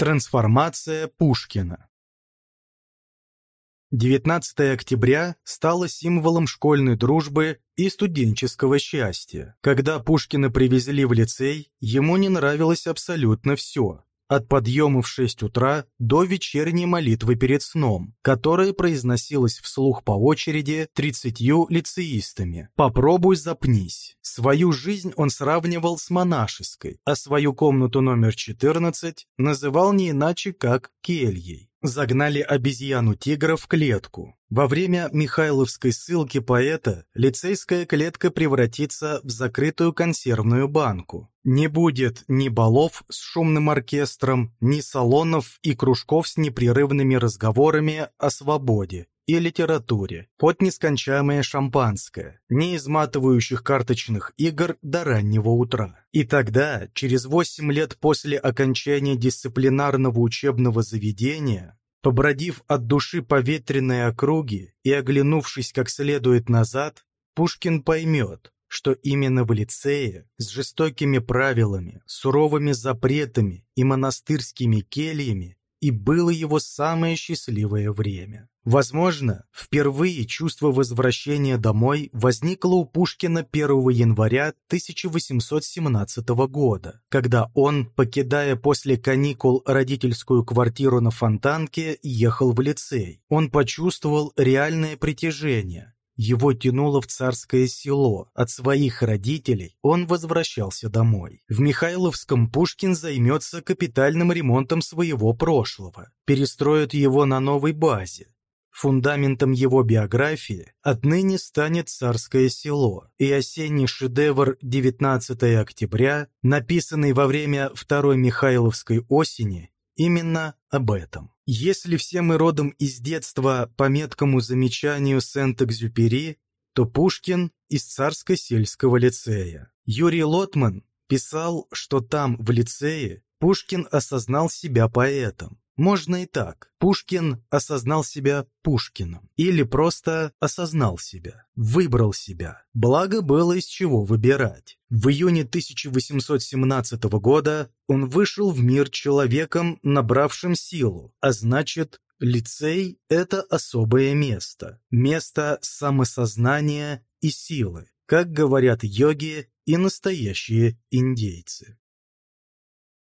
Трансформация Пушкина 19 октября стало символом школьной дружбы и студенческого счастья. Когда Пушкина привезли в лицей, ему не нравилось абсолютно все от подъема в 6 утра до вечерней молитвы перед сном, которая произносилась вслух по очереди 30 лицеистами. «Попробуй запнись». Свою жизнь он сравнивал с монашеской, а свою комнату номер 14 называл не иначе как кельей загнали обезьяну-тигра в клетку. Во время Михайловской ссылки поэта лицейская клетка превратится в закрытую консервную банку. Не будет ни балов с шумным оркестром, ни салонов и кружков с непрерывными разговорами о свободе и литературе, под нескончаемое шампанское, не изматывающих карточных игр до раннего утра. И тогда, через 8 лет после окончания дисциплинарного учебного заведения, побродив от души по ветреной округе и оглянувшись как следует назад, Пушкин поймет, что именно в лицее с жестокими правилами, суровыми запретами и монастырскими кельями и было его самое счастливое время. Возможно, впервые чувство возвращения домой возникло у Пушкина 1 января 1817 года, когда он, покидая после каникул родительскую квартиру на Фонтанке, ехал в лицей. Он почувствовал реальное притяжение, его тянуло в царское село. От своих родителей он возвращался домой. В Михайловском Пушкин займется капитальным ремонтом своего прошлого, перестроит его на новой базе. Фундаментом его биографии отныне станет «Царское село», и осенний шедевр «19 октября», написанный во время Второй Михайловской осени, именно об этом. Если все мы родом из детства по меткому замечанию Сент-Экзюпери, то Пушкин из царско-сельского лицея. Юрий Лотман писал, что там, в лицее, Пушкин осознал себя поэтом. Можно и так. Пушкин осознал себя Пушкиным. Или просто осознал себя. Выбрал себя. Благо было из чего выбирать. В июне 1817 года он вышел в мир человеком, набравшим силу, а значит, лицей – это особое место. Место самосознания и силы, как говорят йоги и настоящие индейцы.